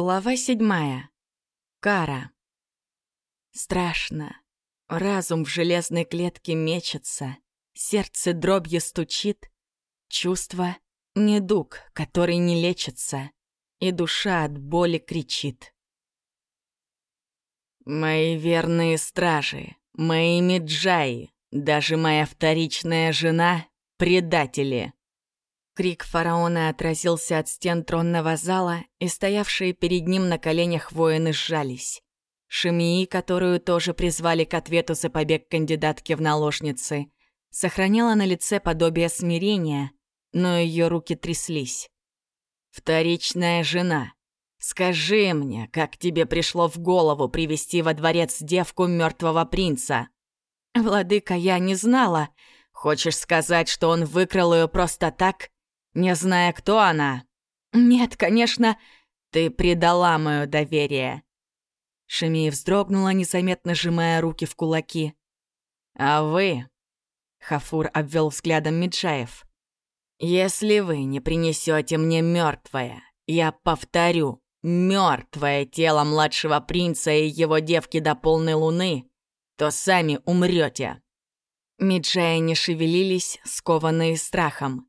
Глава седьмая. Кара. Страшно. Разум в железной клетке мечется, сердце дробью стучит, чувство — недуг, который не лечится, и душа от боли кричит. Мои верные стражи, мои меджаи, даже моя вторичная жена — предатели. Крик фараона отразился от стен тронного зала, и стоявшие перед ним на коленях воины сжались. Шемии, которую тоже призвали к ответу за побег кандидатки в наложницы, сохраняла на лице подобие смирения, но ее руки тряслись. «Вторичная жена, скажи мне, как тебе пришло в голову привести во дворец девку мертвого принца?» «Владыка, я не знала. Хочешь сказать, что он выкрал ее просто так?» Не зная, кто она. Нет, конечно, ты предала мое доверие. Шемия вздрогнула, незаметно сжимая руки в кулаки. А вы, Хафур обвел взглядом Меджаев, если вы не принесете мне мертвое, я повторю, мертвое тело младшего принца и его девки до полной луны, то сами умрете. Меджаи не шевелились, скованные страхом.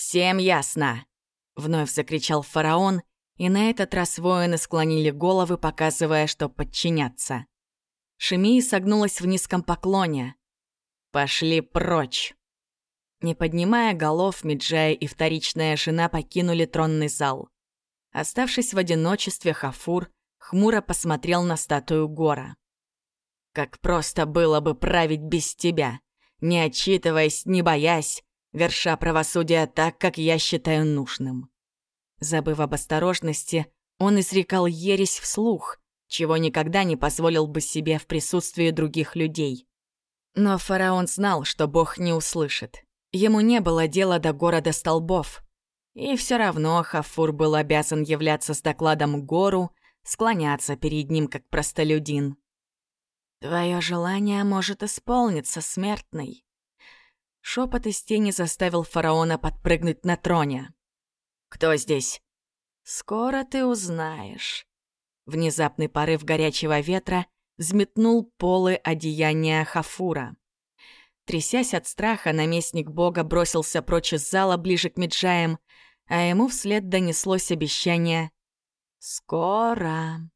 «Всем ясно!» — вновь закричал фараон, и на этот раз воины склонили головы, показывая, что подчинятся. Шемии согнулась в низком поклоне. «Пошли прочь!» Не поднимая голов, Меджая и вторичная жена покинули тронный зал. Оставшись в одиночестве, Хафур хмуро посмотрел на статую Гора. «Как просто было бы править без тебя, не отчитываясь, не боясь, верша правосудие так, как я считаю нужным. Забыв об осторожности, он изрекал ересь вслух, чего никогда не позволил бы себе в присутствии других людей. Но фараон знал, что Бог не услышит. Ему не было дела до города столбов. И все равно Хафур был обязан являться с докладом гору, склоняться перед ним как простолюдин. «Твое желание может исполниться, смертный», Шепот из тени заставил фараона подпрыгнуть на троне. «Кто здесь?» «Скоро ты узнаешь». Внезапный порыв горячего ветра взметнул полы одеяния Хафура. Трясясь от страха, наместник бога бросился прочь из зала ближе к Меджаям, а ему вслед донеслось обещание «Скоро».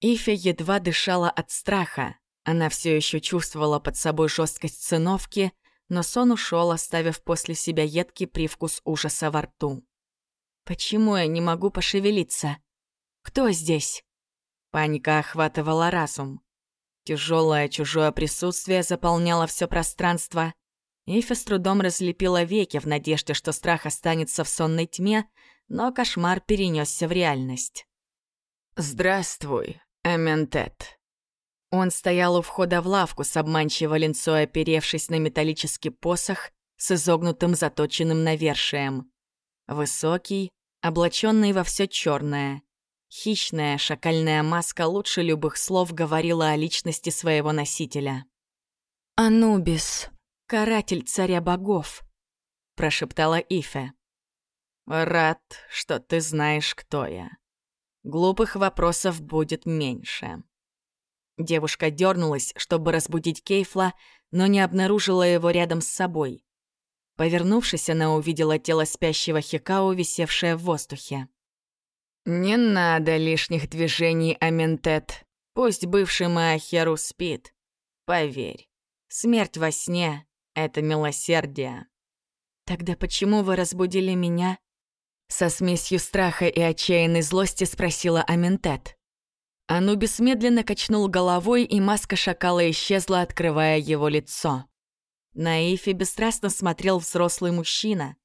Ифя едва дышала от страха. Она все еще чувствовала под собой жесткость циновки, но сон ушел, оставив после себя едкий привкус ужаса во рту. «Почему я не могу пошевелиться? Кто здесь?» Паника охватывала разум. Тяжелое чужое присутствие заполняло все пространство. Ифи с трудом разлепила веки в надежде, что страх останется в сонной тьме, но кошмар перенесся в реальность. «Здравствуй, Эментет», он стоял у входа в лавку с обманчиво линцой, оперевшись на металлический посох с изогнутым заточенным навершием. Высокий, облаченный во все черное. Хищная шакальная маска лучше любых слов говорила о личности своего носителя. «Анубис, каратель царя богов», — прошептала Ифе. «Рад, что ты знаешь, кто я. Глупых вопросов будет меньше». Девушка дернулась, чтобы разбудить Кейфла, но не обнаружила его рядом с собой. Повернувшись, она увидела тело спящего Хикао, висевшее в воздухе. «Не надо лишних движений, Аментет. Пусть бывший Маахеру спит. Поверь, смерть во сне — это милосердие». «Тогда почему вы разбудили меня?» Со смесью страха и отчаянной злости спросила Аментет. Анубис медленно качнул головой, и маска шакала исчезла, открывая его лицо. На Эйфе бесстрастно смотрел взрослый мужчина.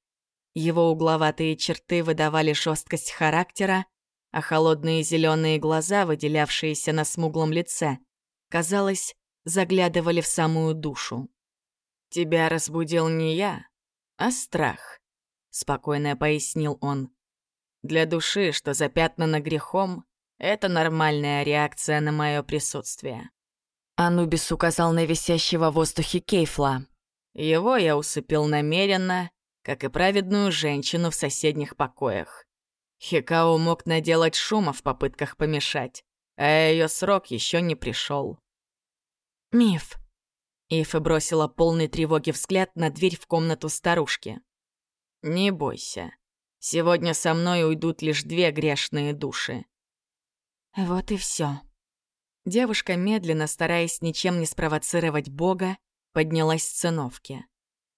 Его угловатые черты выдавали жесткость характера, а холодные зеленые глаза, выделявшиеся на смуглом лице, казалось, заглядывали в самую душу. «Тебя разбудил не я, а страх», — спокойно пояснил он. «Для души, что запятнана грехом, это нормальная реакция на мое присутствие. Анубис указал на висящего в воздухе Кейфла. Его я усыпил намеренно, как и праведную женщину в соседних покоях. Хикао мог наделать шума в попытках помешать, а ее срок еще не пришел. «Миф». Ифа бросила полный тревоги взгляд на дверь в комнату старушки. «Не бойся. Сегодня со мной уйдут лишь две грешные души». Вот и все. Девушка, медленно, стараясь ничем не спровоцировать Бога, поднялась с циновки.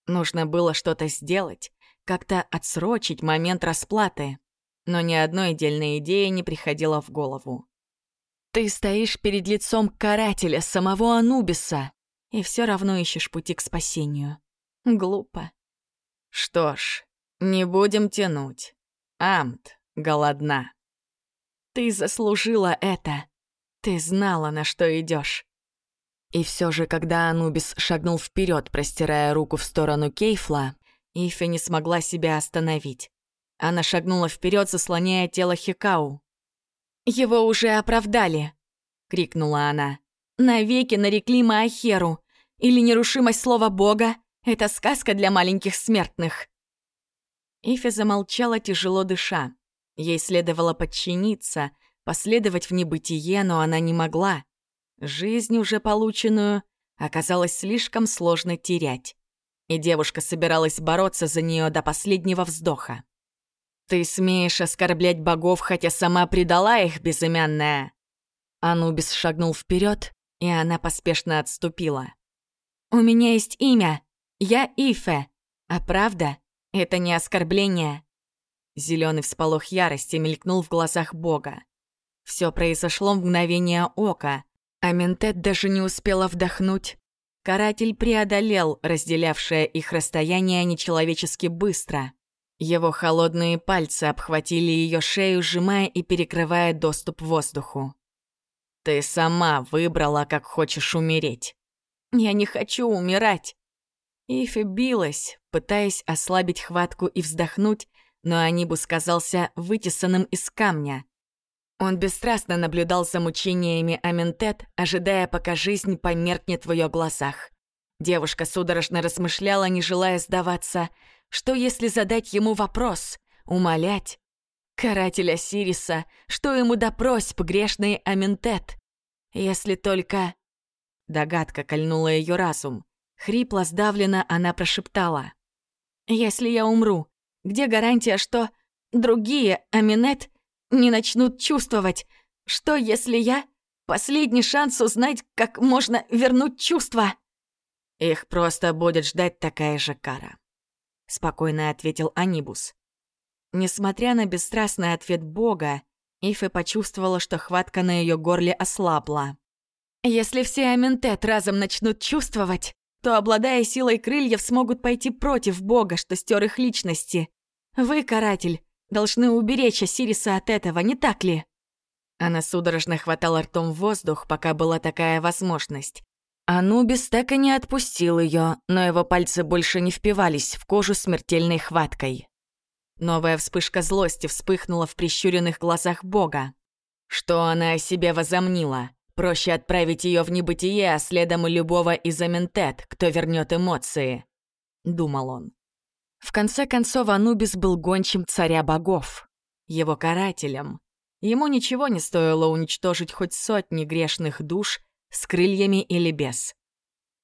Нужно было что-то сделать, как-то отсрочить момент расплаты, но ни одной дельной идеи не приходило в голову. Ты стоишь перед лицом карателя, самого Анубиса, и все равно ищешь пути к спасению. Глупо. Что ж, не будем тянуть. Амт голодна. Ты заслужила это. Ты знала, на что идешь. И все же, когда Анубис шагнул вперед, простирая руку в сторону Кейфла, Ифи не смогла себя остановить. Она шагнула вперед, заслоняя тело Хикау. «Его уже оправдали!» — крикнула она. «Навеки нарекли Маахеру! Или нерушимость слова Бога — это сказка для маленьких смертных!» Ифи замолчала, тяжело дыша. Ей следовало подчиниться, последовать в небытие, но она не могла. Жизнь, уже полученную, оказалось слишком сложно терять. И девушка собиралась бороться за нее до последнего вздоха. «Ты смеешь оскорблять богов, хотя сама предала их, безымянная!» Анубис шагнул вперед, и она поспешно отступила. «У меня есть имя. Я Ифе. А правда, это не оскорбление». Зеленый всполох ярости мелькнул в глазах бога. Все произошло в мгновение ока, а Ментет даже не успела вдохнуть. Каратель преодолел разделявшее их расстояние нечеловечески быстро. Его холодные пальцы обхватили ее шею, сжимая и перекрывая доступ воздуху. «Ты сама выбрала, как хочешь умереть». «Я не хочу умирать». Ифи билась, пытаясь ослабить хватку и вздохнуть, но Анибус казался вытесанным из камня. Он бесстрастно наблюдал за мучениями Аментет, ожидая, пока жизнь померкнет в ее глазах. Девушка судорожно размышляла, не желая сдаваться. Что если задать ему вопрос? Умолять? Карателя Сириса, что ему до просьб грешный Аментет? Если только... Догадка кольнула ее разум. Хрипло сдавленно она прошептала. «Если я умру, где гарантия, что другие Аминет не начнут чувствовать? Что, если я... Последний шанс узнать, как можно вернуть чувства?» «Их просто будет ждать такая же кара», — спокойно ответил Анибус. Несмотря на бесстрастный ответ Бога, Ифе почувствовала, что хватка на ее горле ослабла. «Если все Аментет разом начнут чувствовать, то, обладая силой крыльев, смогут пойти против Бога, что стер их личности. Вы, каратель, должны уберечь Осириса от этого, не так ли?» Она судорожно хватала ртом воздух, пока была такая возможность. Анубис так и не отпустил ее, но его пальцы больше не впивались в кожу смертельной хваткой. Новая вспышка злости вспыхнула в прищуренных глазах Бога. Что она о себе возомнила? Проще отправить ее в небытие, а следом и любого из Аментет, кто вернет эмоции. Думал он. В конце концов, Анубис был гончим царя богов. Его карателем. Ему ничего не стоило уничтожить хоть сотни грешных душ с крыльями или без.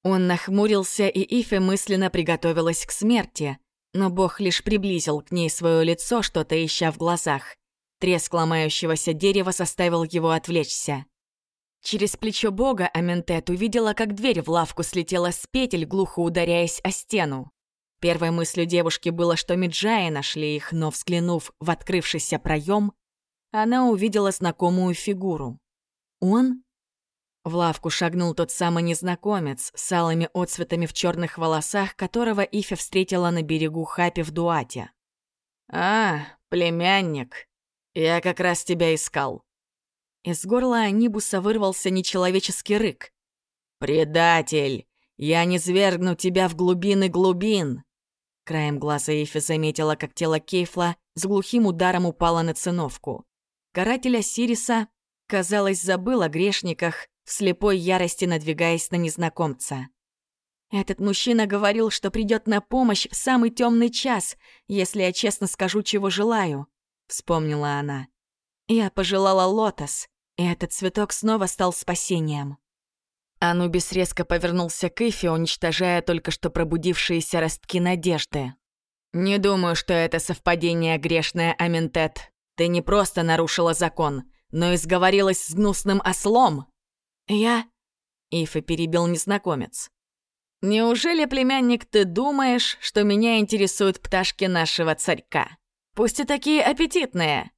Он нахмурился, и Ифе мысленно приготовилась к смерти, но бог лишь приблизил к ней свое лицо, что-то ища в глазах. Треск ломающегося дерева заставил его отвлечься. Через плечо бога Аментет увидела, как дверь в лавку слетела с петель, глухо ударяясь о стену. Первой мыслью девушки было, что Меджаи нашли их, но, взглянув в открывшийся проем, она увидела знакомую фигуру. Он? В лавку шагнул тот самый незнакомец с алыми отцветами в черных волосах, которого Ифе встретила на берегу Хапи в Дуате. «А, племянник, я как раз тебя искал», из горла Анибуса вырвался нечеловеческий рык. «Предатель! Я не свергну тебя в глубины глубин!» Краем глаза Эйфи заметила, как тело Кейфла с глухим ударом упало на циновку. Каратель Осириса, казалось, забыл о грешниках, в слепой ярости надвигаясь на незнакомца. Этот мужчина говорил, что придет на помощь в самый темный час, если я честно скажу, чего желаю. вспомнила она. Я пожелала лотос, и этот цветок снова стал спасением. Анубис резко повернулся к Ифе, уничтожая только что пробудившиеся ростки надежды. «Не думаю, что это совпадение грешное, Аментет. Ты не просто нарушила закон, но и сговорилась с гнусным ослом». «Я...» — Ифа перебил незнакомец. «Неужели, племянник, ты думаешь, что меня интересуют пташки нашего царька? Пусть и такие аппетитные!»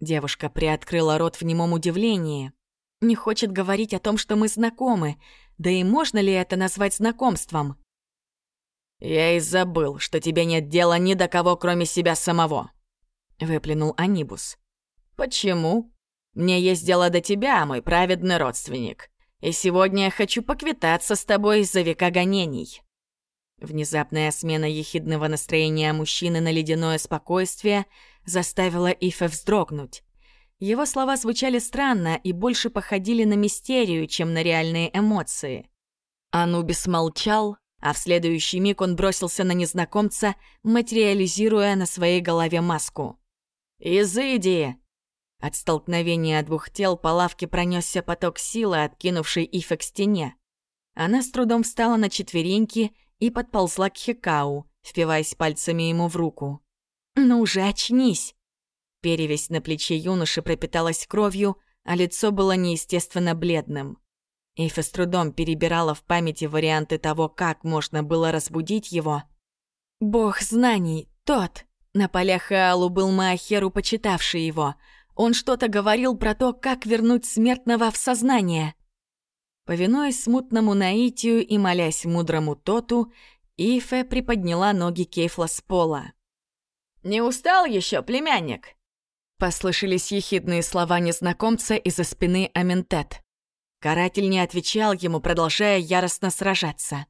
Девушка приоткрыла рот в немом удивлении. Не хочет говорить о том, что мы знакомы. Да и можно ли это назвать знакомством? «Я и забыл, что тебе нет дела ни до кого, кроме себя самого», — выплюнул Анибус. «Почему? Мне есть дело до тебя, мой праведный родственник. И сегодня я хочу поквитаться с тобой за века гонений». Внезапная смена ехидного настроения мужчины на ледяное спокойствие заставила Ифе вздрогнуть. Его слова звучали странно и больше походили на мистерию, чем на реальные эмоции. Анубис молчал, а в следующий миг он бросился на незнакомца, материализируя на своей голове маску. «Изыди!» От столкновения двух тел по лавке пронесся поток силы, откинувший Ифе к стене. Она с трудом встала на четвереньки и подползла к Хикау, впиваясь пальцами ему в руку. «Ну уже очнись!» Перевесь на плече юноши пропиталась кровью, а лицо было неестественно бледным. Эйфа с трудом перебирала в памяти варианты того, как можно было разбудить его. «Бог знаний, тот!» На полях Аалу был Маахеру, почитавший его. Он что-то говорил про то, как вернуть смертного в сознание. Повинуясь смутному наитию и молясь мудрому Тоту, Ифе приподняла ноги Кейфла с пола. «Не устал еще, племянник?» Послышались ехидные слова незнакомца из-за спины Аментет. Каратель не отвечал ему, продолжая яростно сражаться.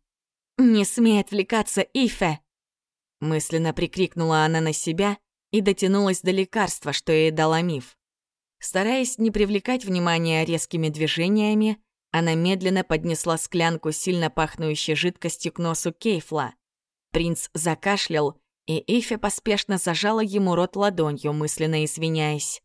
«Не смей отвлекаться, Ифе!» Мысленно прикрикнула она на себя и дотянулась до лекарства, что ей дала миф. Стараясь не привлекать внимания резкими движениями, она медленно поднесла склянку сильно пахнущей жидкостью к носу Кейфла. Принц закашлял и Ифе поспешно зажала ему рот ладонью, мысленно извиняясь.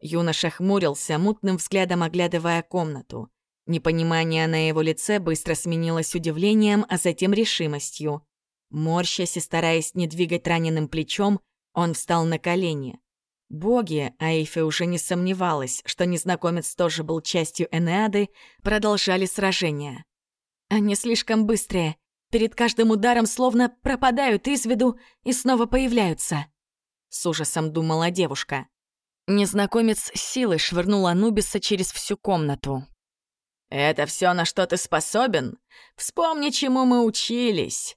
Юноша хмурился, мутным взглядом оглядывая комнату. Непонимание на его лице быстро сменилось удивлением, а затем решимостью. Морщась и стараясь не двигать раненым плечом, он встал на колени. Боги, а Эйфе уже не сомневалась, что незнакомец тоже был частью Энеады, продолжали сражение. «Они слишком быстрые. Перед каждым ударом словно пропадают из виду и снова появляются. С ужасом думала девушка. Незнакомец силой швырнул Анубиса через всю комнату. «Это все, на что ты способен? Вспомни, чему мы учились!»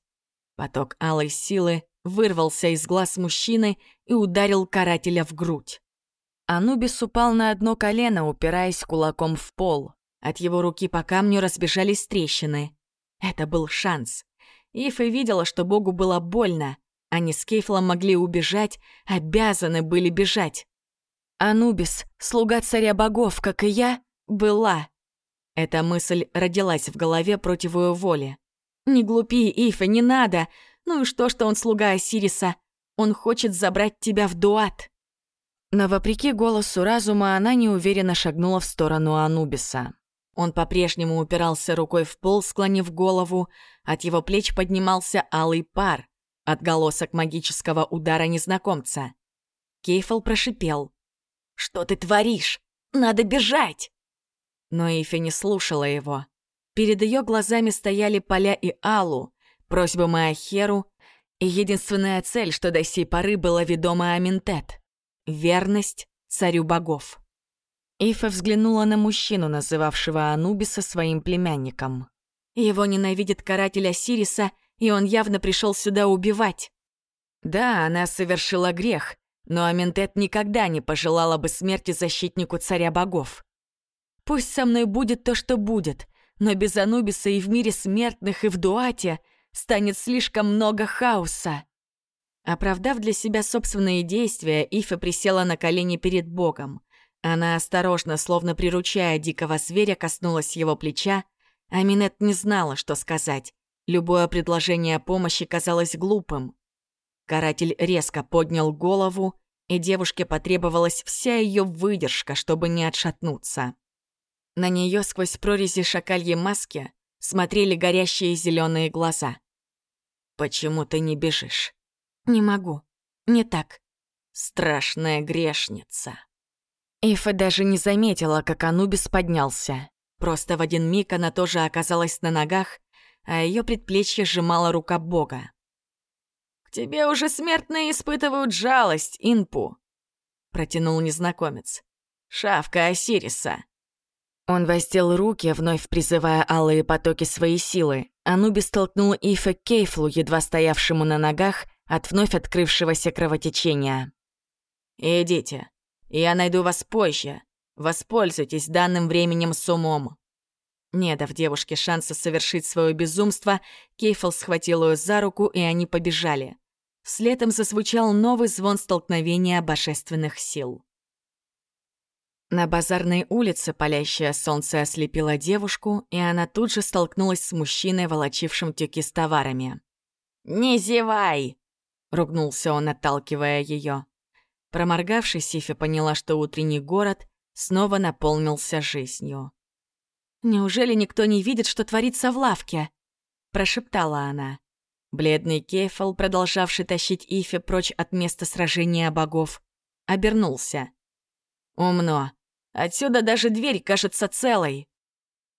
Поток алой силы вырвался из глаз мужчины и ударил карателя в грудь. Анубис упал на одно колено, упираясь кулаком в пол. От его руки по камню разбежались трещины. Это был шанс. Ифа видела, что Богу было больно. Они с Кейфлом могли убежать, обязаны были бежать. Анубис, слуга царя богов, как и я, была. Эта мысль родилась в голове против ее воли. «Не глупи, Ифа, не надо! Ну и что, что он слуга Осириса? Он хочет забрать тебя в Дуат!» Но вопреки голосу разума она неуверенно шагнула в сторону Анубиса. Он по-прежнему упирался рукой в пол, склонив голову. От его плеч поднимался алый пар, отголосок магического удара незнакомца. Кейфл прошипел. «Что ты творишь? Надо бежать!» Но Ифи не слушала его. Перед ее глазами стояли поля и Алу, просьба Маахеру, и единственная цель, что до сей поры была ведома Аминтет — верность царю богов. Ифа взглянула на мужчину, называвшего Анубиса своим племянником. Его ненавидит каратель Осириса, и он явно пришел сюда убивать. Да, она совершила грех, но Аментет никогда не пожелала бы смерти защитнику царя богов. Пусть со мной будет то, что будет, но без Анубиса и в мире смертных, и в Дуате станет слишком много хаоса. Оправдав для себя собственные действия, Ифа присела на колени перед Богом. Она осторожно, словно приручая дикого зверя, коснулась его плеча. Аминет не знала, что сказать. Любое предложение помощи казалось глупым. Каратель резко поднял голову и девушке потребовалась вся ее выдержка, чтобы не отшатнуться. На нее сквозь прорези шакальей маски смотрели горящие зеленые глаза. «Почему ты не бежишь?» «Не могу. Не так». «Страшная грешница». Ифа даже не заметила, как Анубис поднялся. Просто в один миг она тоже оказалась на ногах, а ее предплечье сжимала рука Бога. «К тебе уже смертные испытывают жалость, Инпу», — протянул незнакомец. «Шавка Осириса». Он воздел руки, вновь призывая алые потоки своей силы. Анубис толкнул Ифа к Кейфлу, едва стоявшему на ногах, от вновь открывшегося кровотечения. «Идите, я найду вас позже. Воспользуйтесь данным временем с умом». Не дав девушке шанса совершить свое безумство, Кейфл схватил ее за руку, и они побежали. Вслед им зазвучал новый звон столкновения божественных сил. На базарной улице палящее солнце ослепило девушку, и она тут же столкнулась с мужчиной, волочившим тюки с товарами. «Не зевай!» — ругнулся он, отталкивая ее. Проморгавшись, Сифи поняла, что утренний город снова наполнился жизнью. «Неужели никто не видит, что творится в лавке?» — прошептала она. Бледный Кейфл, продолжавший тащить Ифи прочь от места сражения богов, обернулся. «Умно. Отсюда даже дверь кажется целой».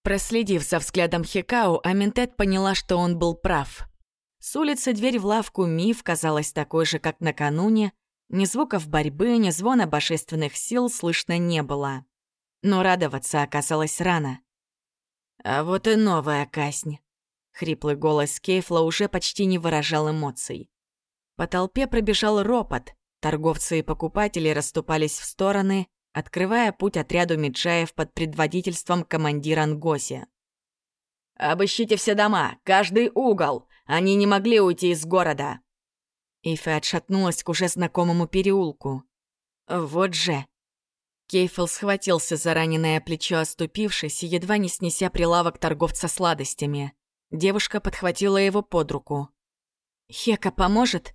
Проследив за взглядом Хикау, Аминтет поняла, что он был прав. С улицы дверь в лавку Миф казалась такой же, как накануне. Ни звуков борьбы, ни звона божественных сил слышно не было. Но радоваться оказалось рано. А вот и новая казнь. Хриплый голос Кейфла уже почти не выражал эмоций. По толпе пробежал ропот. Торговцы и покупатели расступались в стороны, открывая путь отряду Миджаев под предводительством командира Нгоси. «Обыщите все дома, каждый угол! Они не могли уйти из города!» Ифи отшатнулась к уже знакомому переулку. «Вот же!» Кейфл схватился за раненое плечо, оступившись, едва не снеся прилавок торговца сладостями. Девушка подхватила его под руку. «Хека поможет?»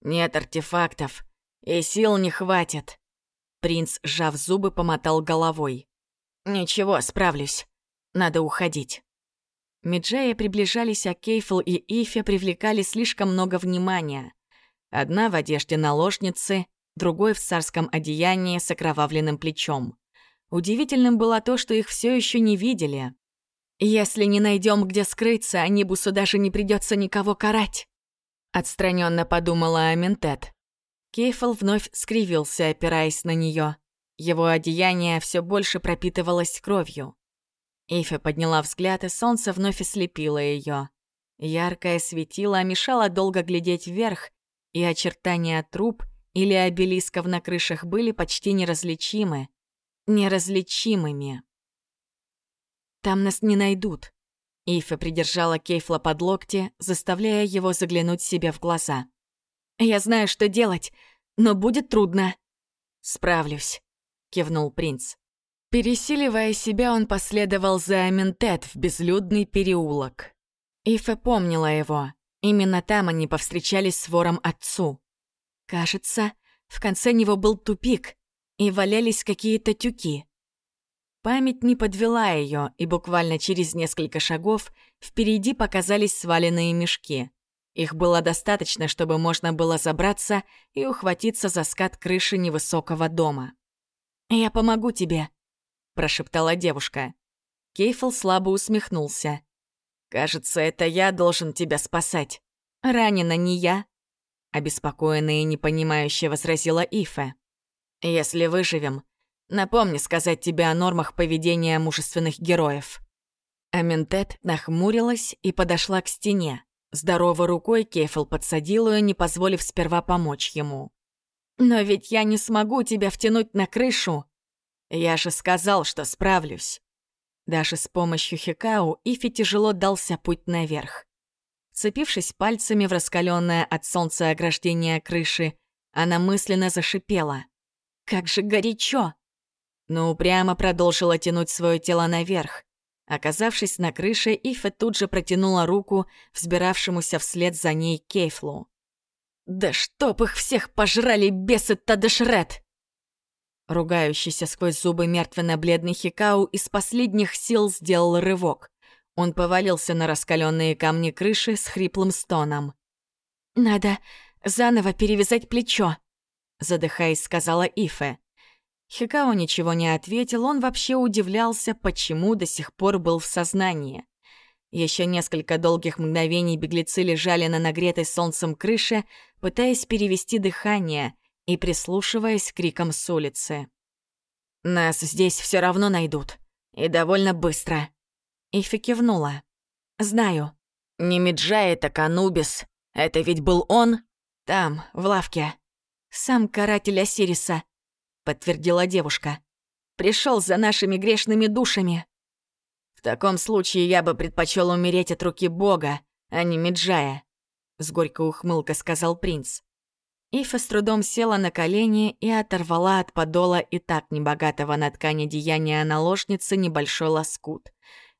«Нет артефактов, и сил не хватит». Принц, сжав зубы, помотал головой. «Ничего, справлюсь. Надо уходить». Меджаи приближались, а Кейфл и Ифе привлекали слишком много внимания. Одна в одежде наложницы, другой в царском одеянии с окровавленным плечом. Удивительным было то, что их все еще не видели. «Если не найдем, где скрыться, Анибусу даже не придется никого карать», — отстраненно подумала Аментет. Кейфл вновь скривился, опираясь на нее. Его одеяние все больше пропитывалось кровью. Эйфа подняла взгляд, и солнце вновь ослепило ее. Яркое светило мешало долго глядеть вверх, и очертания труб или обелисков на крышах были почти неразличимы. Неразличимыми. «Там нас не найдут». Ифа придержала Кейфла под локти, заставляя его заглянуть себе в глаза. «Я знаю, что делать, но будет трудно». «Справлюсь», — кивнул принц. Пересиливая себя, он последовал за Аментет в безлюдный переулок. Ифа помнила его. Именно там они повстречались с вором отцу. Кажется, в конце него был тупик, и валялись какие-то тюки. Память не подвела ее, и буквально через несколько шагов впереди показались сваленные мешки. Их было достаточно, чтобы можно было забраться и ухватиться за скат крыши невысокого дома. «Я помогу тебе», — прошептала девушка. Кейфл слабо усмехнулся. «Кажется, это я должен тебя спасать. Ранена не я», — обеспокоенная и непонимающе возразила Ифе. «Если выживем, напомни сказать тебе о нормах поведения мужественных героев». Аментет нахмурилась и подошла к стене. Здоровой рукой Кейфл подсадил ее, не позволив сперва помочь ему. «Но ведь я не смогу тебя втянуть на крышу!» «Я же сказал, что справлюсь!» Даже с помощью Хикау Ифи тяжело дался путь наверх. Цепившись пальцами в раскаленное от солнца ограждение крыши, она мысленно зашипела. «Как же горячо!» Но упрямо продолжила тянуть свое тело наверх. Оказавшись на крыше, Ифа тут же протянула руку взбиравшемуся вслед за ней Кейфлу. Да чтоб их всех пожрали бесы Тадешред! Ругающийся сквозь зубы мертвенно-бледный Хикау из последних сил сделал рывок. Он повалился на раскаленные камни крыши с хриплым стоном. «Надо заново перевязать плечо», — задыхаясь, сказала Ифе. Хикао ничего не ответил, он вообще удивлялся, почему до сих пор был в сознании. Еще несколько долгих мгновений беглецы лежали на нагретой солнцем крыше, пытаясь перевести дыхание и прислушиваясь к крикам с улицы. «Нас здесь все равно найдут. И довольно быстро». Ифи кивнула. «Знаю». «Не Меджай, это Канубис. Это ведь был он?» «Там, в лавке». «Сам каратель Осириса», — подтвердила девушка. Пришел за нашими грешными душами». «В таком случае я бы предпочел умереть от руки Бога, а не Меджая», — с горькой ухмылкой сказал принц. Ифа с трудом села на колени и оторвала от подола и так небогатого на ткани деяния наложницы небольшой лоскут.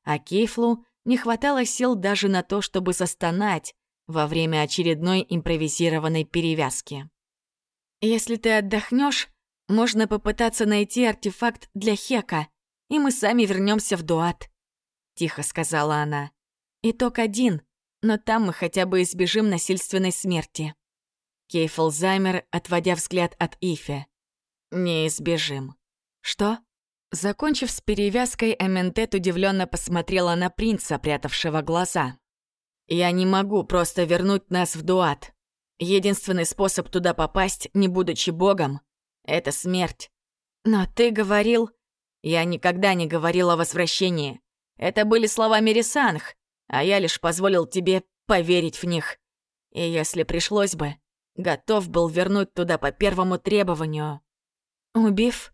А Кейфлу не хватало сил даже на то, чтобы застонать во время очередной импровизированной перевязки. «Если ты отдохнешь, можно попытаться найти артефакт для Хека, и мы сами вернемся в Дуат», — тихо сказала она. «Итог один, но там мы хотя бы избежим насильственной смерти». Кейфл замер, отводя взгляд от Ифе. «Неизбежим». «Что?» Закончив с перевязкой, Эментет удивленно посмотрела на принца, прятавшего глаза. «Я не могу просто вернуть нас в Дуат. Единственный способ туда попасть, не будучи богом, — это смерть. Но ты говорил...» «Я никогда не говорил о возвращении. Это были слова Мерисанх, а я лишь позволил тебе поверить в них. И если пришлось бы, Готов был вернуть туда по первому требованию. «Убив?»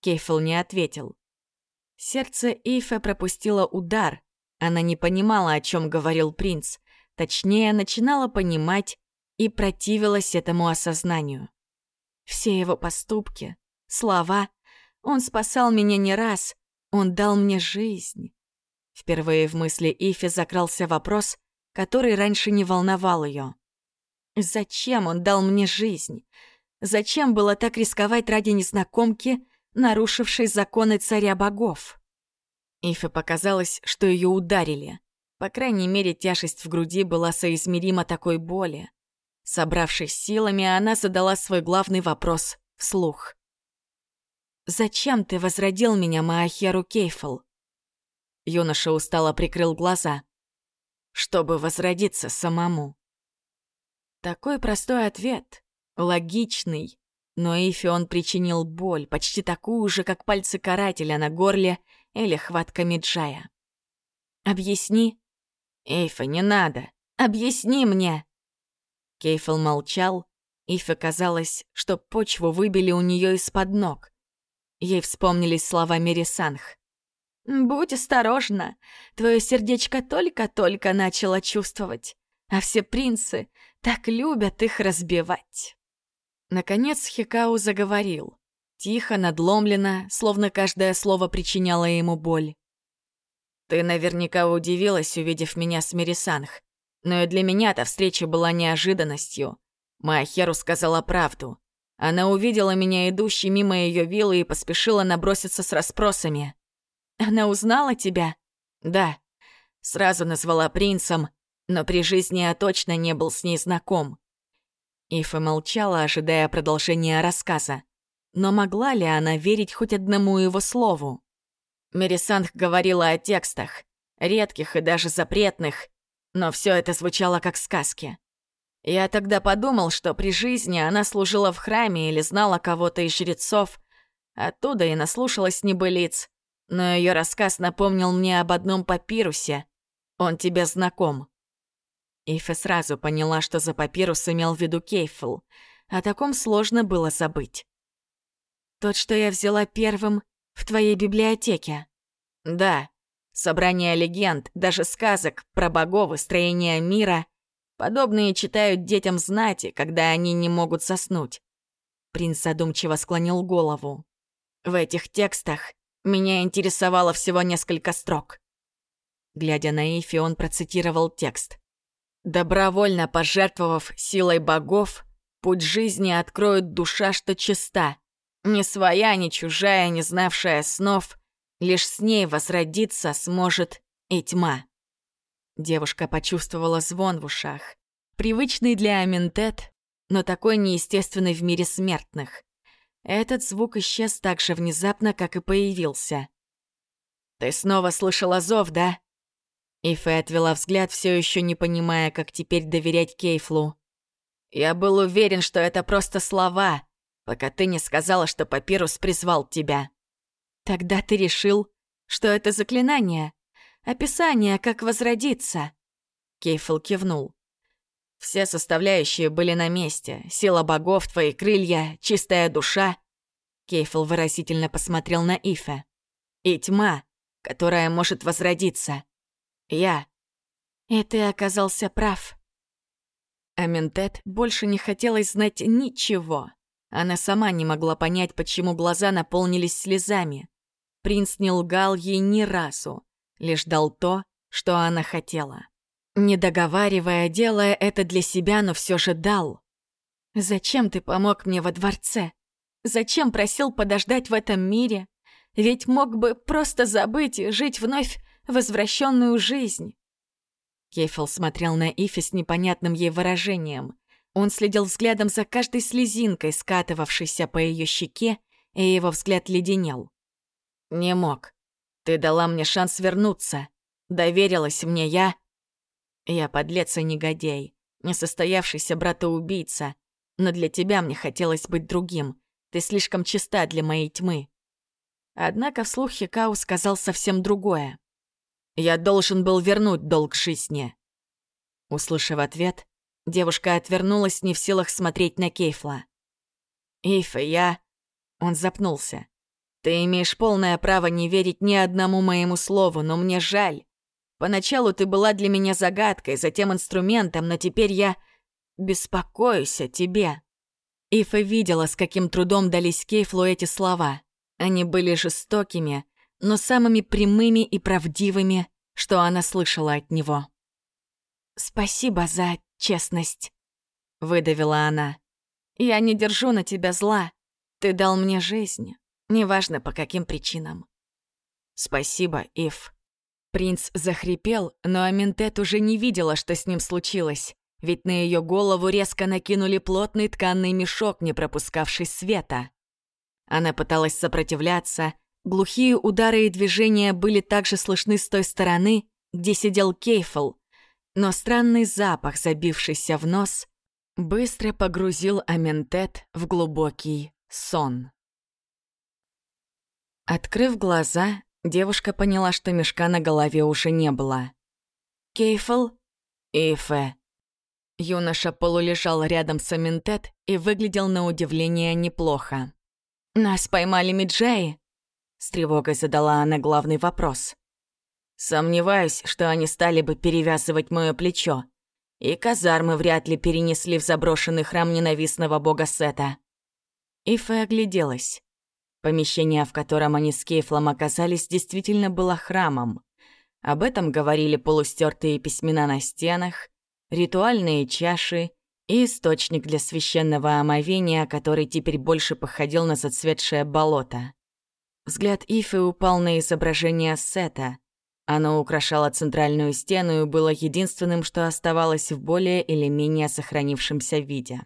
Кейфел не ответил. Сердце Ифе пропустило удар. Она не понимала, о чем говорил принц. Точнее, начинала понимать и противилась этому осознанию. Все его поступки, слова. Он спасал меня не раз. Он дал мне жизнь. Впервые в мысли Ифе закрался вопрос, который раньше не волновал ее. Зачем он дал мне жизнь? Зачем было так рисковать ради незнакомки, нарушившей законы царя богов? Ифе показалось, что ее ударили. По крайней мере, тяжесть в груди была соизмерима такой боли. Собравшись силами, она задала свой главный вопрос вслух. «Зачем ты возродил меня, Маахеру Кейфл?» Юноша устало прикрыл глаза. «Чтобы возродиться самому». Такой простой ответ, логичный, но Ифи он причинил боль, почти такую же, как пальцы карателя на горле или хватка Меджая. «Объясни». «Эйфа, не надо. Объясни мне!» Кейфел молчал. Ифе казалось, что почву выбили у нее из-под ног. Ей вспомнились слова Мерисанх. «Будь осторожна, твое сердечко только-только начало чувствовать, а все принцы так любят их разбивать. Наконец Хикау заговорил. Тихо, надломленно, словно каждое слово причиняло ему боль. «Ты наверняка удивилась, увидев меня с Мерисанх. Но и для меня эта встреча была неожиданностью. Маахеру сказала правду. Она увидела меня идущей мимо ее виллы и поспешила наброситься с расспросами. «Она узнала тебя?» «Да». Сразу назвала принцем, но при жизни я точно не был с ней знаком. Ифа молчала, ожидая продолжения рассказа. Но могла ли она верить хоть одному его слову? Мерисанг говорила о текстах, редких и даже запретных, но все это звучало как сказки. Я тогда подумал, что при жизни она служила в храме или знала кого-то из жрецов, оттуда и наслушалась небылиц, но ее рассказ напомнил мне об одном папирусе. Он тебе знаком. Ифа сразу поняла, что за папирус имел в виду Кейфл. О таком сложно было забыть. «Тот, что я взяла первым в твоей библиотеке?» «Да. Собрание легенд, даже сказок про богов и строение мира. Подобные читают детям знати, когда они не могут заснуть». Принц задумчиво склонил голову. «В этих текстах меня интересовало всего несколько строк». Глядя на Ифи, он процитировал текст. Добровольно пожертвовав силой богов, путь жизни откроет душа, что чиста. Не своя, не чужая, не знавшая снов, лишь с ней возродиться сможет и тьма. Девушка почувствовала звон в ушах, привычный для Аментет, но такой неестественный в мире смертных. Этот звук исчез так же внезапно, как и появился. «Ты снова слышала зов, да?» Ифе отвела взгляд, все еще не понимая, как теперь доверять Кейфлу. «Я был уверен, что это просто слова, пока ты не сказала, что Папирус призвал тебя». «Тогда ты решил, что это заклинание? Описание, как возродиться?» Кейфл кивнул. Все составляющие были на месте. Сила богов, твои крылья, чистая душа. Кейфл выразительно посмотрел на Ифе. И тьма, которая может возродиться. Я. И ты оказался прав. Аментет больше не хотелось знать ничего. Она сама не могла понять, почему глаза наполнились слезами. Принц не лгал ей ни разу, лишь дал то, что она хотела. Не договаривая, делая это для себя, но все же дал. «Зачем ты помог мне во дворце? Зачем просил подождать в этом мире? Ведь мог бы просто забыть и жить вновь возвращенную жизнь». Кейфел смотрел на Ифи с непонятным ей выражением. Он следил взглядом за каждой слезинкой, скатывавшейся по ее щеке, и его взгляд леденел. «Не мог. Ты дала мне шанс вернуться. Доверилась мне я, я подлец и негодяй, несостоявшийся брата-убийца. Но для тебя мне хотелось быть другим. Ты слишком чиста для моей тьмы. Однако вслух Хикау сказал совсем другое. Я должен был вернуть долг жизни. Услышав ответ, девушка отвернулась, не в силах смотреть на Кейфла. «Ифа, я...» Он запнулся. «Ты имеешь полное право не верить ни одному моему слову, но мне жаль. Поначалу ты была для меня загадкой, затем инструментом, но теперь я беспокоюсь о тебе». Ифа видела, с каким трудом дались Кейфлу эти слова. Они были жестокими, но самыми прямыми и правдивыми, что она слышала от него. «Спасибо за честность», — выдавила она. «Я не держу на тебя зла. Ты дал мне жизнь, неважно по каким причинам». «Спасибо, Ив», Принц захрипел, но Аминтет уже не видела, что с ним случилось, ведь на ее голову резко накинули плотный тканный мешок, не пропускавший света. Она пыталась сопротивляться, глухие удары и движения были также слышны с той стороны, где сидел Кейфл, но странный запах, забившийся в нос, быстро погрузил Аментет в глубокий сон. Открыв глаза, Девушка поняла, что мешка на голове уже не было. «Кейфл?» «Ифе». Юноша полулежал рядом с Аминтет и выглядел на удивление неплохо. «Нас поймали Миджаи?» С тревогой задала она главный вопрос. «Сомневаюсь, что они стали бы перевязывать мое плечо. И казармы вряд ли перенесли в заброшенный храм ненавистного бога Сета». Ифе огляделась. Помещение, в котором они с Кейфлом оказались, действительно было храмом. Об этом говорили полустертые письмена на стенах, ритуальные чаши и источник для священного омовения, который теперь больше походил на зацветшее болото. Взгляд Ифы упал на изображение Сета. Оно украшало центральную стену и было единственным, что оставалось в более или менее сохранившемся виде.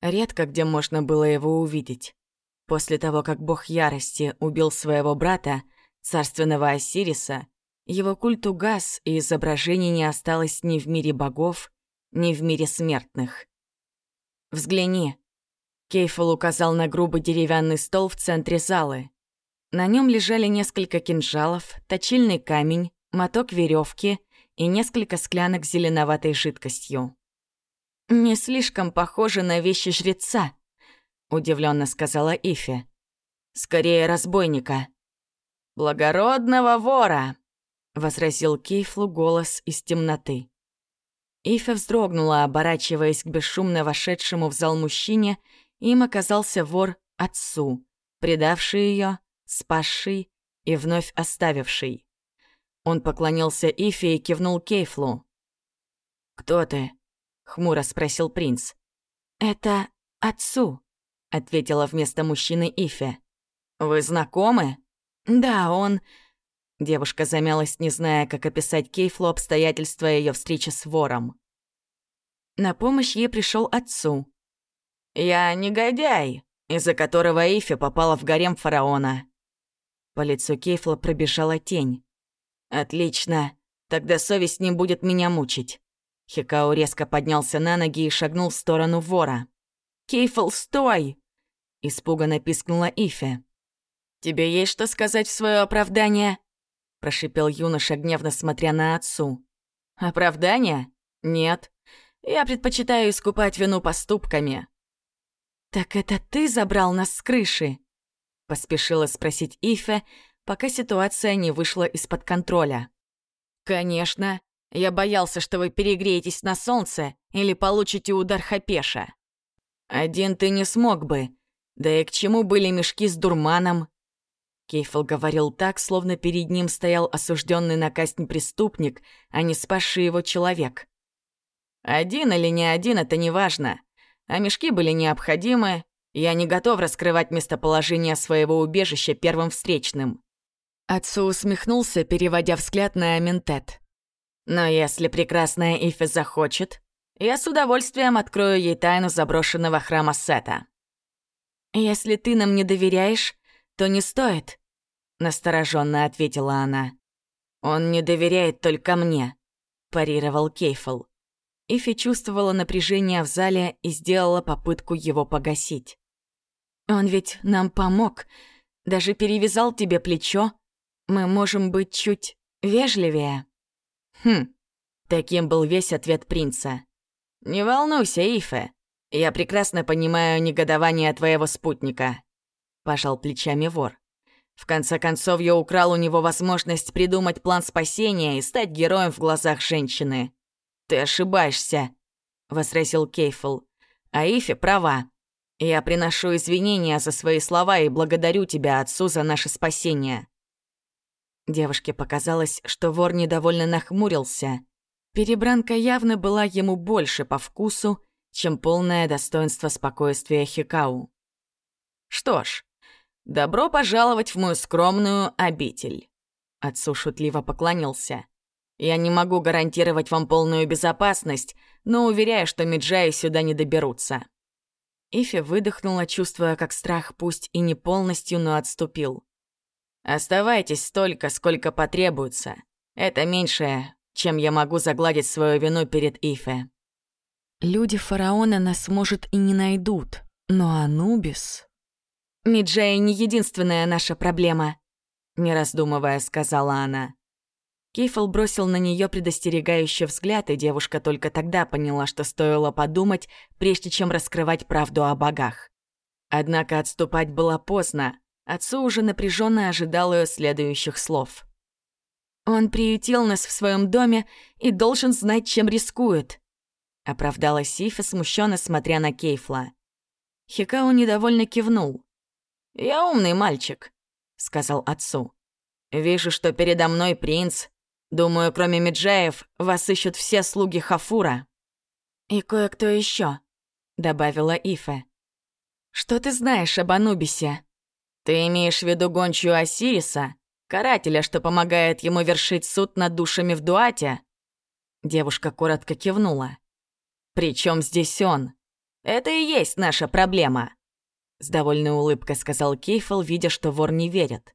Редко где можно было его увидеть. После того, как бог ярости убил своего брата, царственного Осириса, его культ угас, и изображений не осталось ни в мире богов, ни в мире смертных. «Взгляни», — Кейфл указал на грубый деревянный стол в центре залы. На нем лежали несколько кинжалов, точильный камень, моток веревки и несколько склянок с зеленоватой жидкостью. «Не слишком похоже на вещи жреца», удивленно сказала Ифи. Скорее разбойника. Благородного вора, возразил Кейфлу голос из темноты. Ифа вздрогнула, оборачиваясь к бесшумно вошедшему в зал мужчине, им оказался вор отцу, предавший ее, спасший и вновь оставивший. Он поклонился Ифе и кивнул Кейфлу. «Кто ты?» — хмуро спросил принц. «Это отцу», — ответила вместо мужчины Ифе. «Вы знакомы?» «Да, он...» Девушка замялась, не зная, как описать Кейфлу обстоятельства ее встречи с вором. На помощь ей пришел отцу. «Я негодяй, из-за которого Ифе попала в гарем фараона». По лицу Кейфла пробежала тень. «Отлично, тогда совесть не будет меня мучить». Хикао резко поднялся на ноги и шагнул в сторону вора. «Кейфл, стой!» — испуганно пискнула Ифе. «Тебе есть что сказать в свое оправдание?» — прошипел юноша, гневно смотря на отцу. «Оправдание? Нет. Я предпочитаю искупать вину поступками». «Так это ты забрал нас с крыши?» — поспешила спросить Ифе, пока ситуация не вышла из-под контроля. «Конечно. Я боялся, что вы перегреетесь на солнце или получите удар хапеша. Один ты не смог бы. Да и к чему были мешки с дурманом? Кейфел говорил так, словно перед ним стоял осужденный на казнь преступник, а не спасший его человек. Один или не один — это не важно. А мешки были необходимы. Я не готов раскрывать местоположение своего убежища первым встречным. Отцу усмехнулся, переводя взгляд на Аментет. Но если прекрасная Ифи захочет, я с удовольствием открою ей тайну заброшенного храма Сета. «Если ты нам не доверяешь, то не стоит», — настороженно ответила она. «Он не доверяет только мне», — парировал Кейфл. Ифи чувствовала напряжение в зале и сделала попытку его погасить. «Он ведь нам помог, даже перевязал тебе плечо. Мы можем быть чуть вежливее». Хм, таким был весь ответ принца. «Не волнуйся, Ифе. Я прекрасно понимаю негодование твоего спутника», — пожал плечами вор. «В конце концов, я украл у него возможность придумать план спасения и стать героем в глазах женщины». «Ты ошибаешься», — возразил Кейфл. «А Ифе права. Я приношу извинения за свои слова и благодарю тебя, отцу, за наше спасение». Девушке показалось, что вор недовольно нахмурился. Перебранка явно была ему больше по вкусу, чем полное достоинство спокойствия Хикау. «Что ж, добро пожаловать в мою скромную обитель», — отцу шутливо поклонился. «Я не могу гарантировать вам полную безопасность, но уверяю, что Миджаи сюда не доберутся». Ифи выдохнула, чувствуя, как страх пусть и не полностью, но отступил. Оставайтесь столько, сколько потребуется. Это меньшее, чем я могу загладить свою вину перед Ифе. Люди фараона нас, может, и не найдут, но Анубис... Миджей не единственная наша проблема, не раздумывая, сказала она. Кейфл бросил на нее предостерегающий взгляд, и девушка только тогда поняла, что стоило подумать, прежде чем раскрывать правду о богах. Однако отступать было поздно. Отцу уже напряженно ожидал ее следующих слов. «Он приютил нас в своем доме и должен знать, чем рискует», — оправдала Сифа, смущенно смотря на Кейфла. Хикао недовольно кивнул. «Я умный мальчик», — сказал отцу. «Вижу, что передо мной принц. Думаю, кроме Меджаев, вас ищут все слуги Хафура». «И кое-кто еще, добавила Ифе. «Что ты знаешь об Анубисе?» «Ты имеешь в виду гончую Осириса? Карателя, что помогает ему вершить суд над душами в Дуате?» Девушка коротко кивнула. «При чем здесь он? Это и есть наша проблема!» С довольной улыбкой сказал Кейфл, видя, что вор не верит.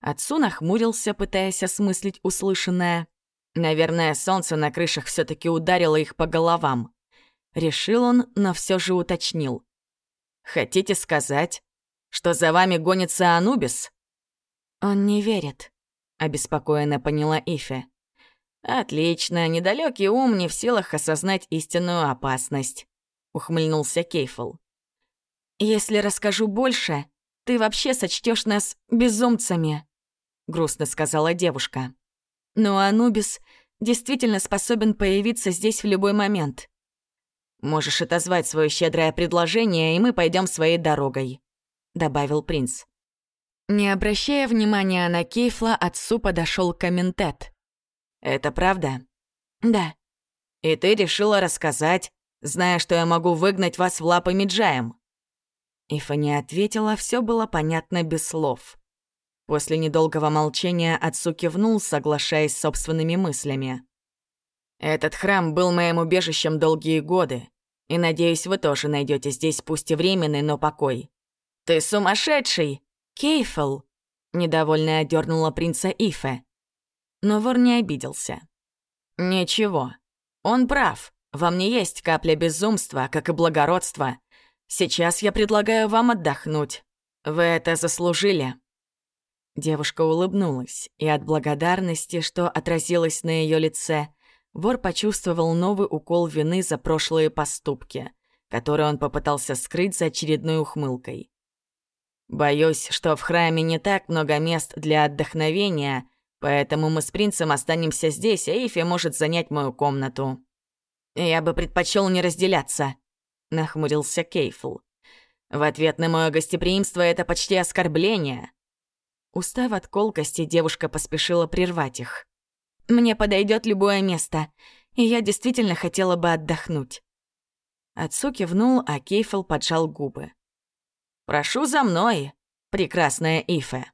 Отцу нахмурился, пытаясь осмыслить услышанное. Наверное, солнце на крышах все таки ударило их по головам. Решил он, но все же уточнил. «Хотите сказать, что за вами гонится Анубис?» «Он не верит», — обеспокоенно поняла Ифе. «Отлично, недалекий ум не в силах осознать истинную опасность», — ухмыльнулся Кейфл. «Если расскажу больше, ты вообще сочтешь нас безумцами», — грустно сказала девушка. «Но Анубис действительно способен появиться здесь в любой момент». «Можешь отозвать свое щедрое предложение, и мы пойдем своей дорогой», добавил принц. Не обращая внимания на Кейфла, отцу подошел комментет. «Это правда?» «Да». И ты решила рассказать, зная, что я могу выгнать вас в лапы Меджаем?» Ифа не ответила, все было понятно без слов. После недолгого молчания отцу кивнул, соглашаясь с собственными мыслями. «Этот храм был моим убежищем долгие годы, и, надеюсь, вы тоже найдете здесь пусть и временный, но покой». «Ты сумасшедший! Кейфл!» — недовольно одернула принца Ифе. Но вор не обиделся. «Ничего, он прав. Во мне есть капля безумства, как и благородства. Сейчас я предлагаю вам отдохнуть. Вы это заслужили». Девушка улыбнулась, и от благодарности, что отразилось на ее лице, вор почувствовал новый укол вины за прошлые поступки, которые он попытался скрыть за очередной ухмылкой. «Боюсь, что в храме не так много мест для отдохновения, поэтому мы с принцем останемся здесь, а Ифи может занять мою комнату». «Я бы предпочел не разделяться», — нахмурился Кейфл. «В ответ на мое гостеприимство это почти оскорбление». Устав от колкости, девушка поспешила прервать их. «Мне подойдет любое место, и я действительно хотела бы отдохнуть». Отцу кивнул, а Кейфл поджал губы. «Прошу за мной, прекрасная Ифе».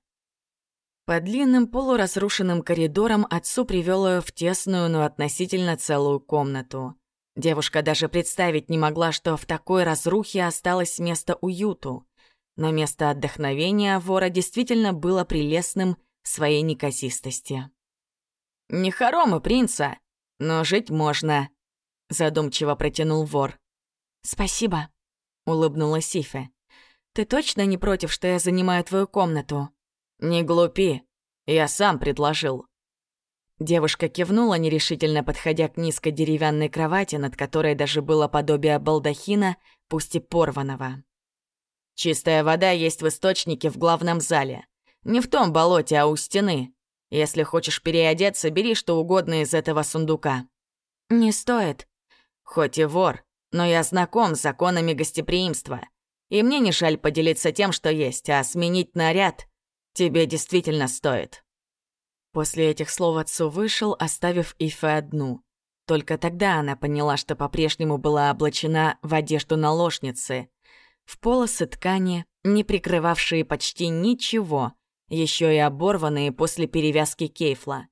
По длинным полуразрушенным коридорам отцу привел ее в тесную, но относительно целую комнату. Девушка даже представить не могла, что в такой разрухе осталось место уюту. Но место отдохновения вора действительно было прелестным в своей неказистости. «Не хоромы принца, но жить можно», — задумчиво протянул вор. «Спасибо», — улыбнулась Сифе. «Ты точно не против, что я занимаю твою комнату?» «Не глупи, я сам предложил». Девушка кивнула, нерешительно подходя к низкой деревянной кровати, над которой даже было подобие балдахина, пусть и порванного. «Чистая вода есть в источнике в главном зале. Не в том болоте, а у стены. Если хочешь переодеться, бери что угодно из этого сундука». «Не стоит». «Хоть и вор, но я знаком с законами гостеприимства. И мне не жаль поделиться тем, что есть, а сменить наряд тебе действительно стоит». После этих слов отцу вышел, оставив Ифе одну. Только тогда она поняла, что по-прежнему была облачена в одежду наложницы, в полосы ткани, не прикрывавшие почти ничего, еще и оборванные после перевязки кейфла.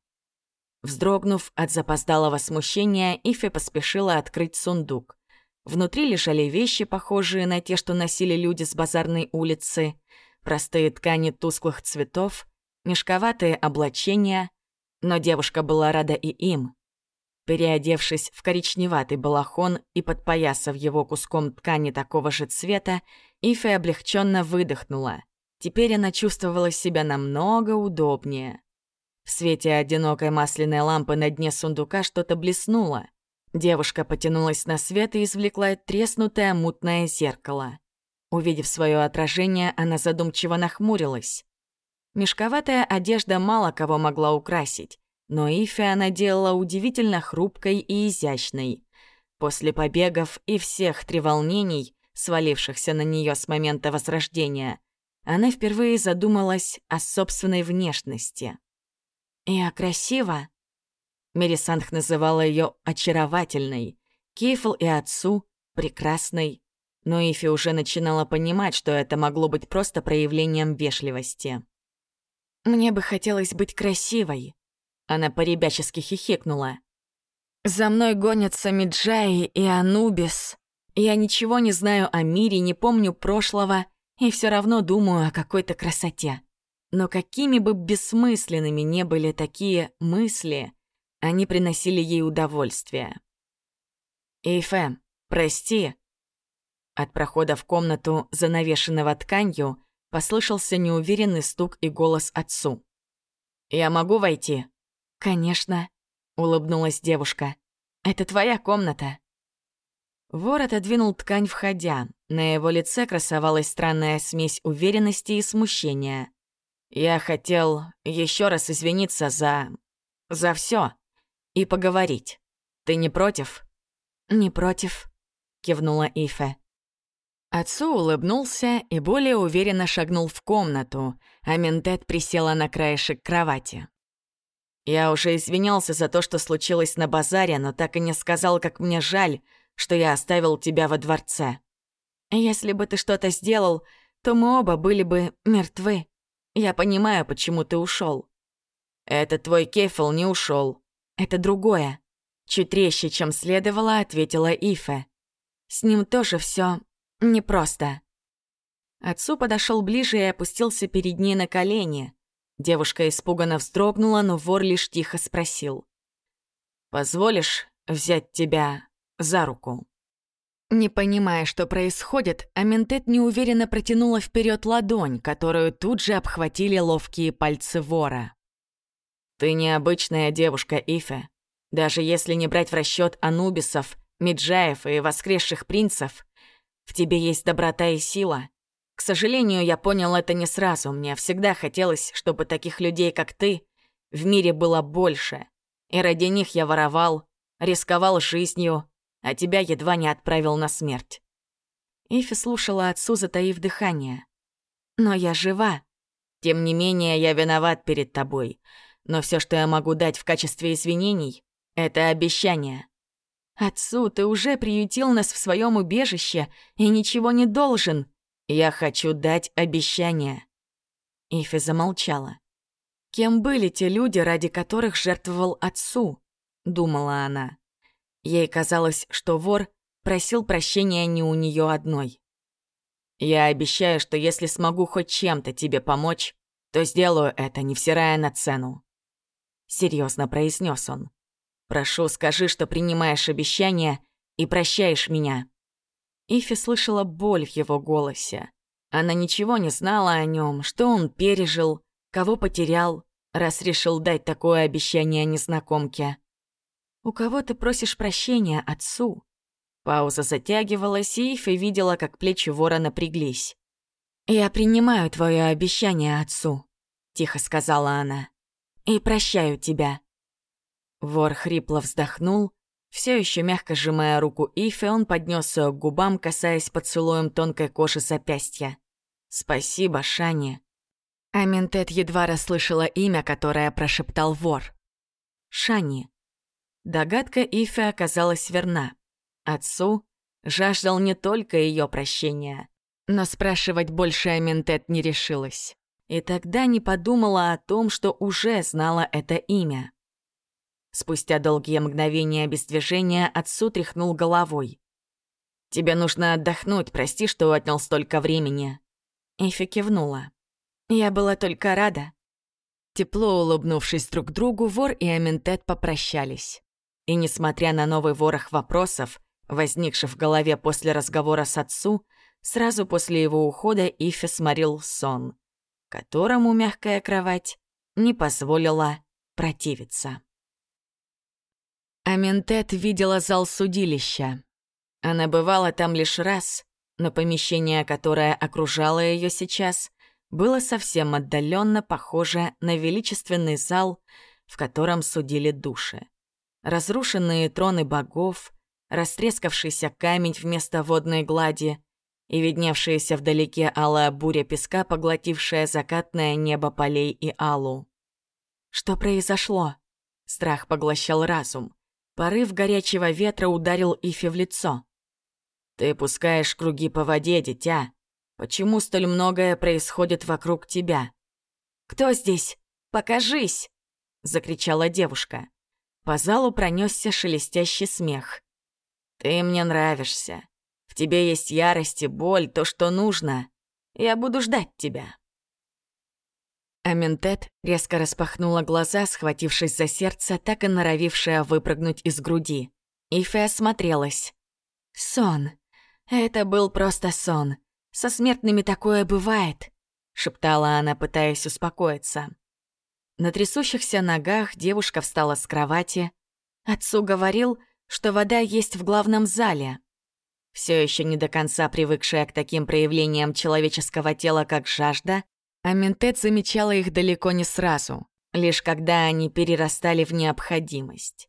Вздрогнув от запоздалого смущения, Ифе поспешила открыть сундук. Внутри лежали вещи, похожие на те, что носили люди с базарной улицы, простые ткани тусклых цветов, мешковатые облачения, но девушка была рада и им. Переодевшись в коричневатый балахон и подпоясав его куском ткани такого же цвета, Ифе облегченно выдохнула. Теперь она чувствовала себя намного удобнее. В свете одинокой масляной лампы на дне сундука что-то блеснуло. Девушка потянулась на свет и извлекла треснутое мутное зеркало. Увидев свое отражение, она задумчиво нахмурилась. Мешковатая одежда мало кого могла украсить, но Ифи она делала удивительно хрупкой и изящной. После побегов и всех треволнений, свалившихся на нее с момента возрождения, она впервые задумалась о собственной внешности. «Я красива?» Мерисанх называла ее очаровательной, Кейфл и отцу — прекрасной. Но Ифи уже начинала понимать, что это могло быть просто проявлением вежливости. Мне бы хотелось быть красивой. Она поребячески хихикнула. За мной гонятся Миджаи и Анубис. Я ничего не знаю о мире, не помню прошлого, и все равно думаю о какой-то красоте. Но какими бы бессмысленными не были такие мысли, они приносили ей удовольствие. «Эйфе, прости». От прохода в комнату, занавешенного тканью, Послышался неуверенный стук и голос отцу. «Я могу войти?» «Конечно», — улыбнулась девушка. «Это твоя комната». Вор отодвинул ткань, входя. На его лице красовалась странная смесь уверенности и смущения. «Я хотел еще раз извиниться за... за все и поговорить. Ты не против?» «Не против», — кивнула Ифе. Отцу улыбнулся и более уверенно шагнул в комнату, а Ментет присела на краешек кровати. Я уже извинялся за то, что случилось на базаре, но так и не сказал, как мне жаль, что я оставил тебя во дворце. Если бы ты что-то сделал, то мы оба были бы мертвы. Я понимаю, почему ты ушел. Это твой Кефл не ушел. Это другое. Чуть резче, чем следовало, ответила Ифе. С ним тоже все непросто. Отцу подошел ближе и опустился перед ней на колени. Девушка испуганно вздрогнула, но вор лишь тихо спросил. «Позволишь взять тебя за руку?» Не понимая, что происходит, Аментет неуверенно протянула вперед ладонь, которую тут же обхватили ловкие пальцы вора. «Ты необычная девушка, Ифе. Даже если не брать в расчет анубисов, меджаев и воскресших принцев, в тебе есть доброта и сила. К сожалению, я понял это не сразу. Мне всегда хотелось, чтобы таких людей, как ты, в мире было больше. И ради них я воровал, рисковал жизнью, а тебя едва не отправил на смерть. Ифи слушала отцу, затаив дыхание. «Но я жива. Тем не менее, я виноват перед тобой. Но все, что я могу дать в качестве извинений, это обещание. Отцу, ты уже приютил нас в своем убежище и ничего не должен. Я хочу дать обещание. Ифи замолчала. Кем были те люди, ради которых жертвовал отцу? Думала она. Ей казалось, что вор просил прощения не у нее одной. «Я обещаю, что если смогу хоть чем-то тебе помочь, то сделаю это, невзирая на цену», — серьезно произнес он. «Прошу, скажи, что принимаешь обещание и прощаешь меня». Ифи слышала боль в его голосе. Она ничего не знала о нем, что он пережил, кого потерял, раз решил дать такое обещание незнакомке. «У кого ты просишь прощения, отцу?» Пауза затягивалась, и Ифи видела, как плечи вора напряглись. «Я принимаю твое обещание, отцу», — тихо сказала она. «И прощаю тебя». Вор хрипло вздохнул, все еще мягко сжимая руку Ифи, он поднес ее к губам, касаясь поцелуем тонкой кожи запястья. «Спасибо, Шани». Аминтет едва расслышала имя, которое прошептал вор. «Шани». Догадка Ифи оказалась верна. Отцу жаждал не только ее прощения, но спрашивать больше Аминтет не решилась. И тогда не подумала о том, что уже знала это имя. Спустя долгие мгновения без движения отцу тряхнул головой. «Тебе нужно отдохнуть, прости, что отнял столько времени». Эфи кивнула. «Я была только рада». Тепло улыбнувшись друг другу, вор и Аментет попрощались. И несмотря на новый ворох вопросов, возникших в голове после разговора с отцу, сразу после его ухода Ифи сморил сон, которому мягкая кровать не позволила противиться. Аментет видела зал судилища. Она бывала там лишь раз, но помещение, которое окружало ее сейчас, было совсем отдаленно похоже на величественный зал, в котором судили души. Разрушенные троны богов, растрескавшийся камень вместо водной глади и видневшаяся вдалеке алая буря песка, поглотившая закатное небо полей и алу. Что произошло? Страх поглощал разум. Порыв горячего ветра ударил Ифи в лицо. «Ты пускаешь круги по воде, дитя. Почему столь многое происходит вокруг тебя?» «Кто здесь? Покажись!» — закричала девушка. По залу пронесся шелестящий смех. «Ты мне нравишься. В тебе есть ярость и боль, то, что нужно. Я буду ждать тебя». Аментет резко распахнула глаза, схватившись за сердце, так и норовившая выпрыгнуть из груди. Ифи осмотрелась. «Сон. Это был просто сон. Со смертными такое бывает», — шептала она, пытаясь успокоиться. На трясущихся ногах девушка встала с кровати. Отцу говорил, что вода есть в главном зале. Все еще не до конца привыкшая к таким проявлениям человеческого тела, как жажда, Аментет замечала их далеко не сразу, лишь когда они перерастали в необходимость.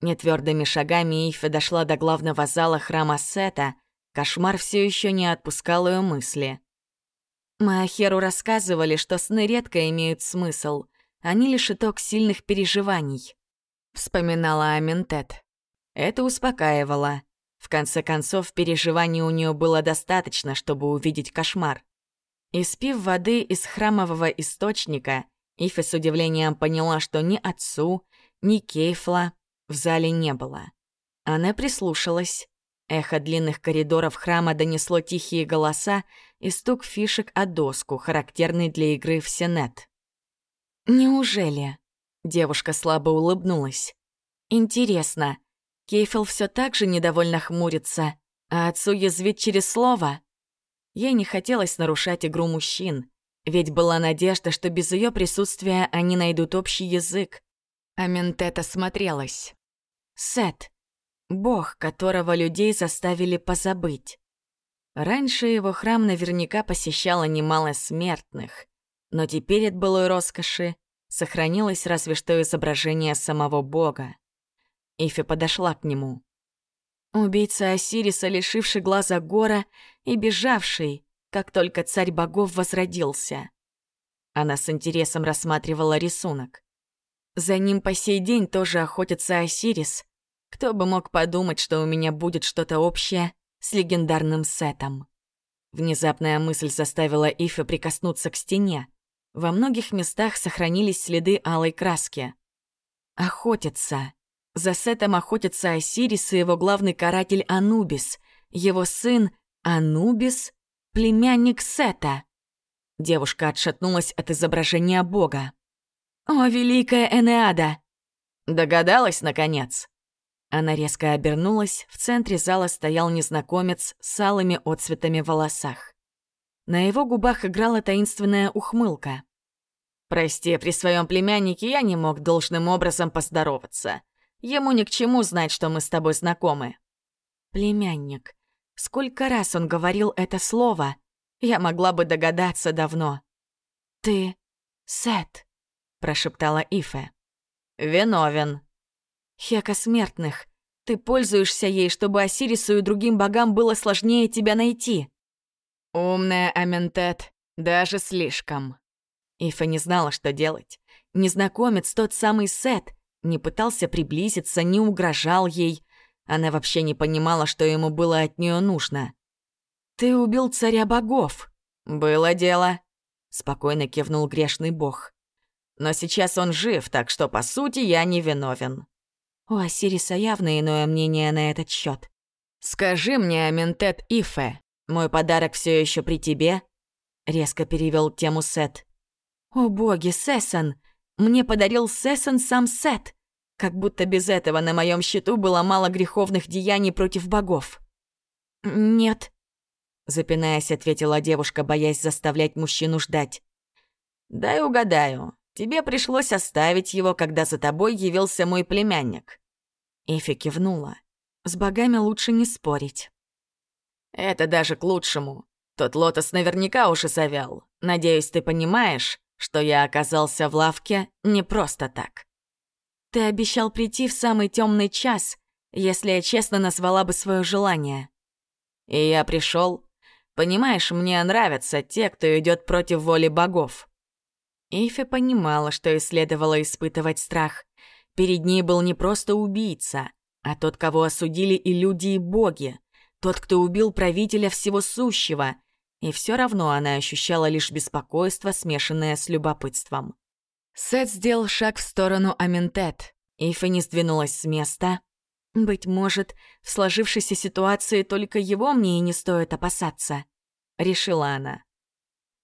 Нетвердыми шагами Ифа дошла до главного зала храма Сета, кошмар все еще не отпускал ее мысли. Маахеру рассказывали, что сны редко имеют смысл, они лишь итог сильных переживаний. Вспоминала Аментет. Это успокаивало. В конце концов, переживаний у нее было достаточно, чтобы увидеть кошмар. Испив воды из храмового источника, Ифи с удивлением поняла, что ни отцу, ни Кейфла в зале не было. Она прислушалась. Эхо длинных коридоров храма донесло тихие голоса и стук фишек о доску, характерный для игры в Сенет. «Неужели?» — девушка слабо улыбнулась. «Интересно, Кейфел все так же недовольно хмурится, а отцу язвит через слово?» Ей не хотелось нарушать игру мужчин, ведь была надежда, что без ее присутствия они найдут общий язык. А Ментета смотрелась. Сет. Бог, которого людей заставили позабыть. Раньше его храм наверняка посещало немало смертных, но теперь от былой роскоши сохранилось разве что изображение самого Бога. Ифи подошла к нему. Убийца Осириса, лишивший глаза Гора и бежавший, как только царь богов возродился. Она с интересом рассматривала рисунок. За ним по сей день тоже охотится Осирис, кто бы мог подумать, что у меня будет что-то общее с легендарным Сетом. Внезапная мысль заставила Ифа прикоснуться к стене. Во многих местах сохранились следы алой краски. Охотиться. За Сетом охотится Осирис и его главный каратель Анубис, его сын Анубис, племянник Сета. Девушка отшатнулась от изображения бога. «О, великая Энеада!» «Догадалась, наконец?» Она резко обернулась, в центре зала стоял незнакомец с алыми отцветами в волосах. На его губах играла таинственная ухмылка. «Прости, при своем племяннике я не мог должным образом поздороваться. Ему ни к чему знать, что мы с тобой знакомы». «Племянник. Сколько раз он говорил это слово? Я могла бы догадаться давно». «Ты Сет», — прошептала Ифе. «Виновен», Хека смертных, ты пользуешься ей, чтобы Осирису и другим богам было сложнее тебя найти. Умная Аментет, даже слишком. Ифа не знала, что делать. Незнакомец, тот самый Сет, не пытался приблизиться, не угрожал ей. Она вообще не понимала, что ему было от нее нужно. «Ты убил царя богов». «Было дело», — спокойно кивнул грешный бог. «Но сейчас он жив, так что, по сути, я не виновен». У Осириса явно иное мнение на этот счет. «Скажи мне, Аментет Ифе, мой подарок все еще при тебе?» Резко перевел тему Сет. «О боги, Сессон! Мне подарил Сессон сам Сет! Как будто без этого на моем счету было мало греховных деяний против богов». «Нет», — запинаясь, ответила девушка, боясь заставлять мужчину ждать. «Дай угадаю. Тебе пришлось оставить его, когда за тобой явился мой племянник. Эфи кивнула. «С богами лучше не спорить». «Это даже к лучшему. Тот лотос наверняка уже завял. Надеюсь, ты понимаешь, что я оказался в лавке не просто так». «Ты обещал прийти в самый темный час, если я честно назвала бы свое желание». «И я пришел. Понимаешь, мне нравятся те, кто идет против воли богов». Ифи понимала, что и следовало испытывать страх. Перед ней был не просто убийца, а тот, кого осудили и люди, и боги. Тот, кто убил правителя всего сущего. И все равно она ощущала лишь беспокойство, смешанное с любопытством. Сет сделал шаг в сторону Аментет. Ифа не сдвинулась с места. Быть может, в сложившейся ситуации только его мне и не стоит опасаться, решила она.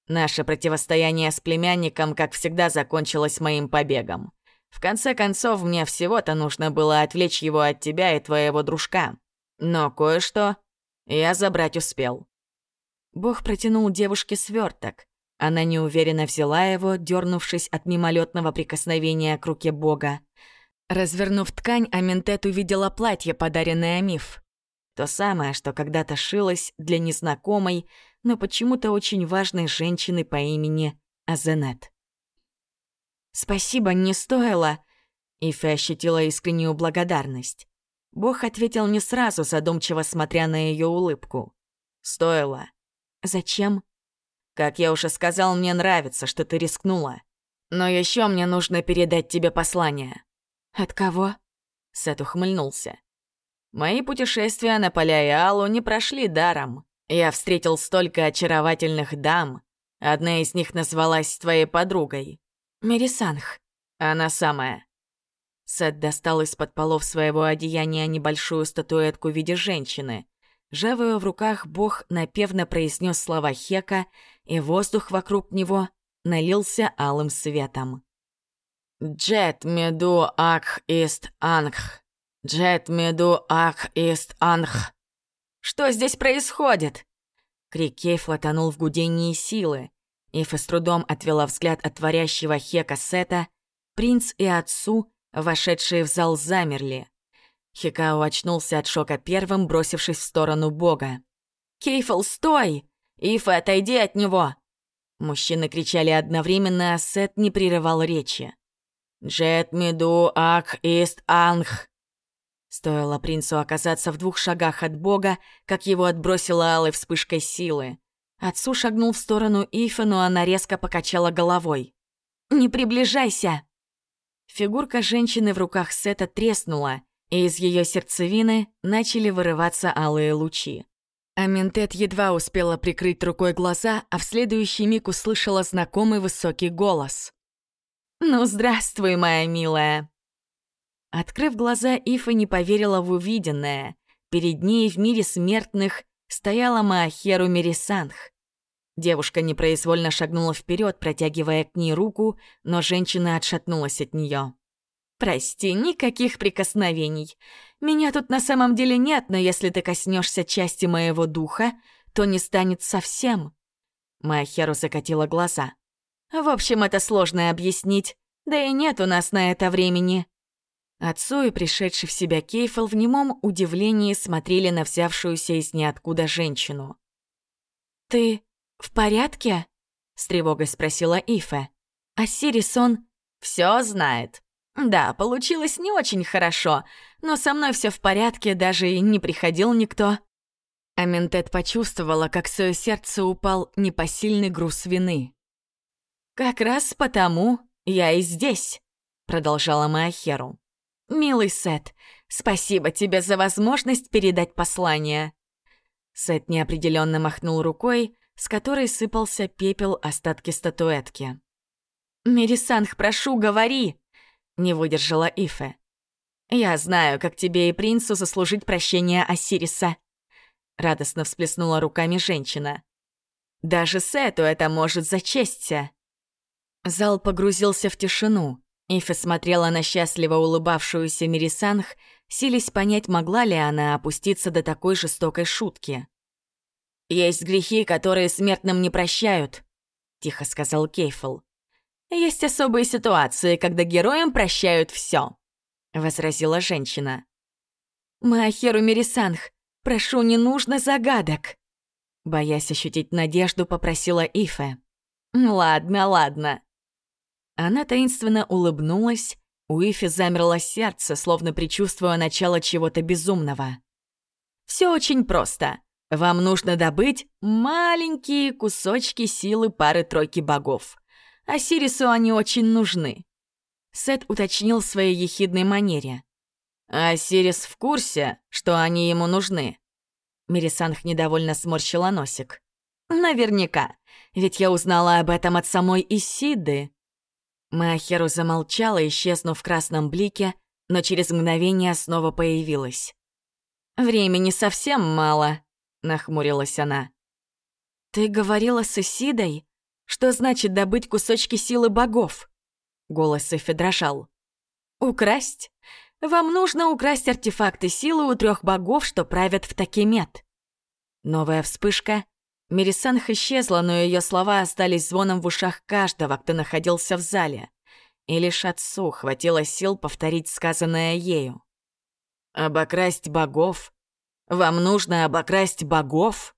Наше противостояние с племянником, как всегда, закончилось моим побегом. В конце концов, мне всего-то нужно было отвлечь его от тебя и твоего дружка. Но кое-что я забрать успел. Бог протянул девушке сверток. Она неуверенно взяла его, дернувшись от мимолетного прикосновения к руке Бога. Развернув ткань, Аментет увидела платье, подаренное Миф. То самое, что когда-то шилось для незнакомой, но почему-то очень важной женщины по имени Азенет. «Спасибо, не стоило!» Ифи ощутила искреннюю благодарность. Бог ответил не сразу, задумчиво смотря на ее улыбку. «Стоило». «Зачем?» «Как я уже сказал, мне нравится, что ты рискнула. Но еще мне нужно передать тебе послание». «От кого?» Сет ухмыльнулся. «Мои путешествия на поля и Аллу не прошли даром. Я встретил столько очаровательных дам. Одна из них назвалась твоей подругой. Мерисанх. Она самая». Сет достал из-под полов своего одеяния небольшую статуэтку в виде женщины. Жавая в руках, бог напевно произнес слова Хека, и воздух вокруг него налился алым светом. «Джет меду ак ист ангх! Джет меду ак ист ангх!» «Что здесь происходит?» Крик Кейфла тонул в гудении силы. Ифа с трудом отвела взгляд от творящего Хека Сета. Принц и отцу, вошедшие в зал, замерли. Хикао очнулся от шока первым, бросившись в сторону бога. «Кейфл, стой! Ифа, отойди от него!» Мужчины кричали одновременно, а Сет не прерывал речи. «Джет миду ак ист ангх!» Стоило принцу оказаться в двух шагах от бога, как его отбросило алой вспышкой силы. Отцу шагнул в сторону Ифа, но она резко покачала головой. «Не приближайся!» Фигурка женщины в руках Сета треснула, и из ее сердцевины начали вырываться алые лучи. Аминтет едва успела прикрыть рукой глаза, а в следующий миг услышала знакомый высокий голос. «Ну, здравствуй, моя милая!» Открыв глаза, Ифа не поверила в увиденное. Перед ней в мире смертных стояла Маахеру Мерисанх. Девушка непроизвольно шагнула вперед, протягивая к ней руку, но женщина отшатнулась от нее. «Прости, никаких прикосновений. Меня тут на самом деле нет, но если ты коснешься части моего духа, то не станет совсем». Махеру закатила глаза. «В общем, это сложно объяснить, да и нет у нас на это времени». Отцу и пришедший в себя Кейфел в немом удивлении смотрели на взявшуюся из ниоткуда женщину. «Ты в порядке?» — с тревогой спросила Ифе. «А Сирисон все знает», да, получилось не очень хорошо, но со мной все в порядке, даже и не приходил никто. Аментет почувствовала, как в свое сердце упал непосильный груз вины. «Как раз потому я и здесь», — продолжала Маахеру. «Милый Сет, спасибо тебе за возможность передать послание». Сет неопределенно махнул рукой, с которой сыпался пепел остатки статуэтки. «Мерисанх, прошу, говори!» Не выдержала Ифе. «Я знаю, как тебе и принцу заслужить прощение Осириса», — радостно всплеснула руками женщина. «Даже Сету это может зачесться». Зал погрузился в тишину. Ифе смотрела на счастливо улыбавшуюся Мирисанх, сились понять, могла ли она опуститься до такой жестокой шутки. «Есть грехи, которые смертным не прощают», — тихо сказал Кейфл. Есть особые ситуации, когда героям прощают все, возразила женщина. Маахеру Мирисанх, прошу, не нужно загадок. Боясь ощутить надежду, попросила Ифе. «Ладно, ладно». Она таинственно улыбнулась, у Ифи замерло сердце, словно предчувствуя начало чего-то безумного. «Все очень просто. Вам нужно добыть маленькие кусочки силы пары-тройки богов. А Сирису они очень нужны. Сет уточнил в своей ехидной манере. «А Сирис в курсе, что они ему нужны?» Мирисанх недовольно сморщила носик. «Наверняка, ведь я узнала об этом от самой Исиды». Маахеру замолчала, исчезнув в красном блике, но через мгновение снова появилась. «Времени совсем мало», — нахмурилась она. «Ты говорила с Исидой?» Что значит добыть кусочки силы богов? Голос Эфи дрожал. Украсть? Вам нужно украсть артефакты силы у трех богов, что правят в Такимет. Новая вспышка. Мирисанх исчезла, но ее слова остались звоном в ушах каждого, кто находился в зале. И лишь отцу хватило сил повторить сказанное ею. «Обокрасть богов? Вам нужно обокрасть богов?»